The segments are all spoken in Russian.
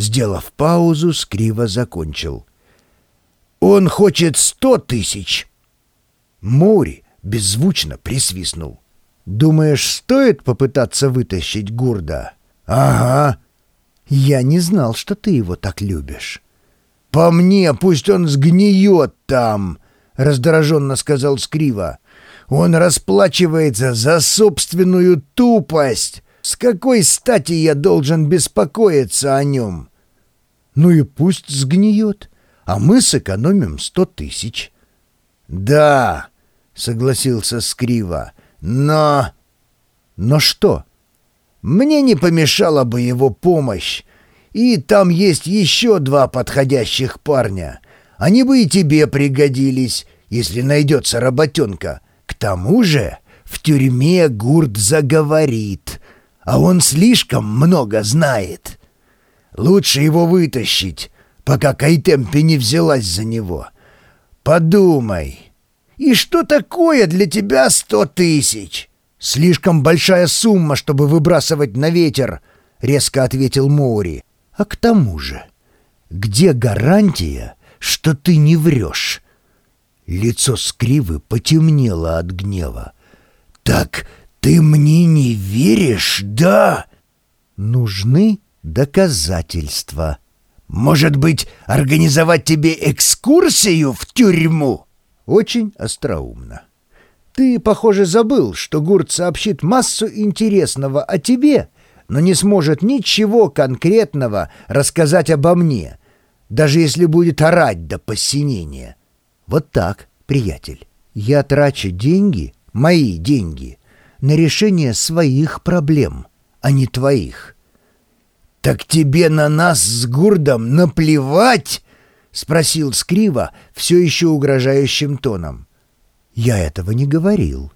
Сделав паузу, Скриво закончил. «Он хочет сто тысяч!» Мори беззвучно присвистнул. «Думаешь, стоит попытаться вытащить Гурда?» «Ага». «Я не знал, что ты его так любишь». «По мне, пусть он сгниет там!» — раздраженно сказал Скрива. «Он расплачивается за собственную тупость! С какой стати я должен беспокоиться о нем?» «Ну и пусть сгниет, а мы сэкономим сто тысяч». «Да», — согласился Скрива, — «но...» «Но что?» «Мне не помешала бы его помощь. И там есть еще два подходящих парня. Они бы и тебе пригодились, если найдется работенка. К тому же в тюрьме Гурт заговорит, а он слишком много знает. Лучше его вытащить, пока Кайтемпе не взялась за него. Подумай. И что такое для тебя сто тысяч? Слишком большая сумма, чтобы выбрасывать на ветер, — резко ответил Моури. А к тому же, где гарантия, что ты не врешь? Лицо Скривы потемнело от гнева. «Так ты мне не веришь, да?» «Нужны доказательства». «Может быть, организовать тебе экскурсию в тюрьму?» «Очень остроумно. Ты, похоже, забыл, что Гурт сообщит массу интересного о тебе, но не сможет ничего конкретного рассказать обо мне, даже если будет орать до посинения. Вот так, приятель. Я трачу деньги, мои деньги, на решение своих проблем, а не твоих. «Так тебе на нас с Гурдом наплевать?» — спросил Скрива все еще угрожающим тоном. «Я этого не говорил.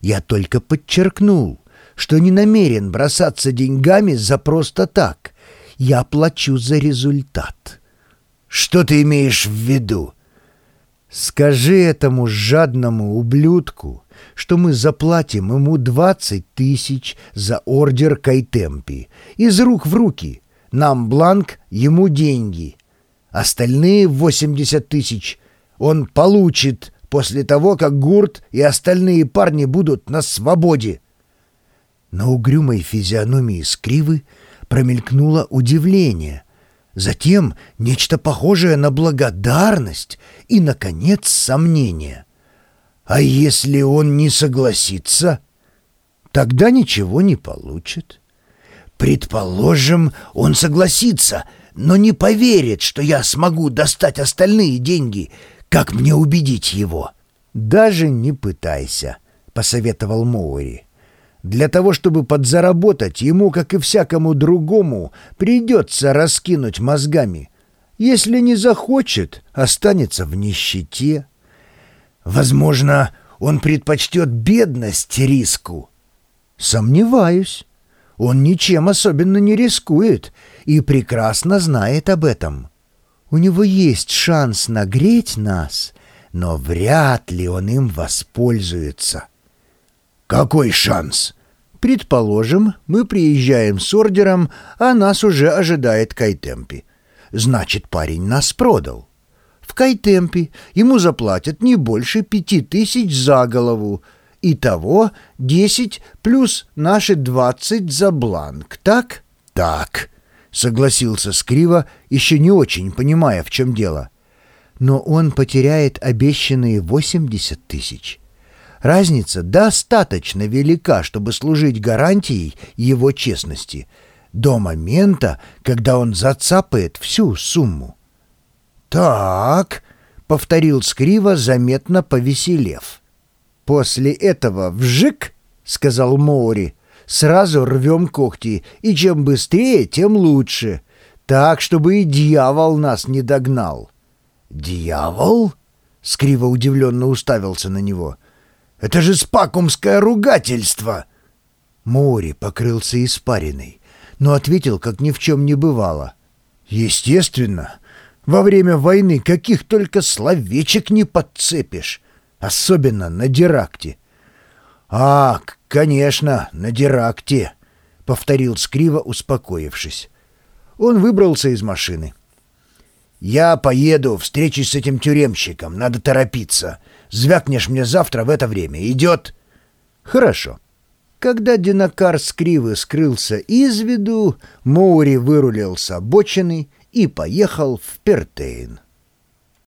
Я только подчеркнул, что не намерен бросаться деньгами за просто так. Я плачу за результат. Что ты имеешь в виду? Скажи этому жадному ублюдку, что мы заплатим ему двадцать тысяч за ордер Кайтемпи. Из рук в руки. Нам бланк, ему деньги. Остальные восемьдесят тысяч он получит после того, как Гурт и остальные парни будут на свободе. На угрюмой физиономии Скривы промелькнуло удивление, затем нечто похожее на благодарность и, наконец, сомнение. А если он не согласится, тогда ничего не получит. Предположим, он согласится, но не поверит, что я смогу достать остальные деньги. Как мне убедить его? Даже не пытайся, — посоветовал Моури. Для того, чтобы подзаработать, ему, как и всякому другому, придется раскинуть мозгами. Если не захочет, останется в нищете. Возможно, он предпочтет бедность риску. Сомневаюсь. Он ничем особенно не рискует и прекрасно знает об этом. У него есть шанс нагреть нас, но вряд ли он им воспользуется. «Какой шанс?» «Предположим, мы приезжаем с ордером, а нас уже ожидает Кайтемпи. Значит, парень нас продал. В Кайтемпи ему заплатят не больше пяти тысяч за голову. Итого десять плюс наши двадцать за бланк, так?» «Так», — согласился Скрива, еще не очень понимая, в чем дело. «Но он потеряет обещанные восемьдесят тысяч». Разница достаточно велика, чтобы служить гарантией его честности до момента, когда он зацапает всю сумму. «Так», — повторил Скрива, заметно повеселев. «После этого вжик», — сказал Моури, — «сразу рвем когти, и чем быстрее, тем лучше, так, чтобы и дьявол нас не догнал». «Дьявол?» — Скрива удивленно уставился на него — это же спакумское ругательство!» Мори покрылся испариной, но ответил, как ни в чем не бывало. «Естественно, во время войны каких только словечек не подцепишь, особенно на Диракте». «А, конечно, на Диракте», — повторил Скриво, успокоившись. Он выбрался из машины. «Я поеду, встречусь с этим тюремщиком, надо торопиться. Звякнешь мне завтра в это время. Идет?» «Хорошо». Когда Динакар с Кривы скрылся из виду, Моури вырулил с обочины и поехал в Пертейн.